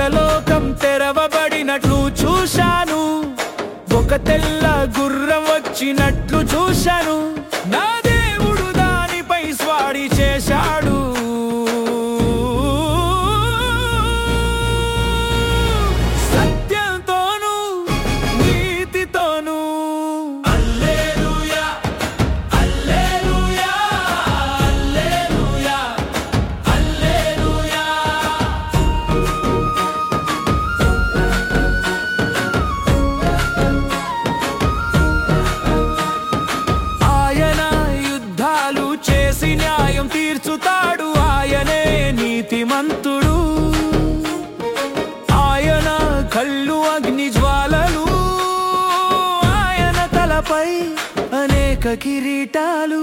Hello. వచ్చినట్లు చూశాను. ఒక తెల్ల గుర్రం వచ్చినట్లు చూశాను. నా పై అనేక కిరీటాలు.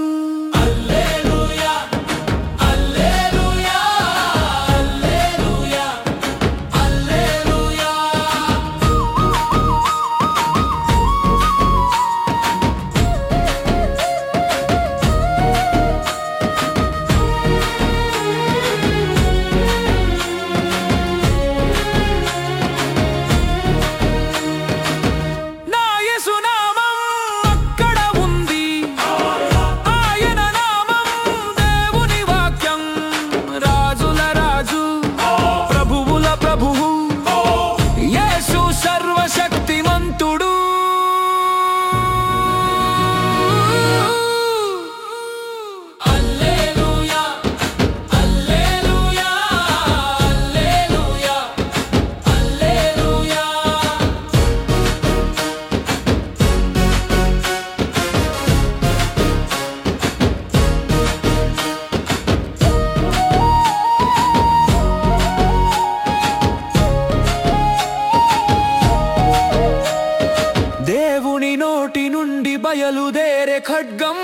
దేవుని నోటి నుండి బయలుదేరే ఖడ్గం.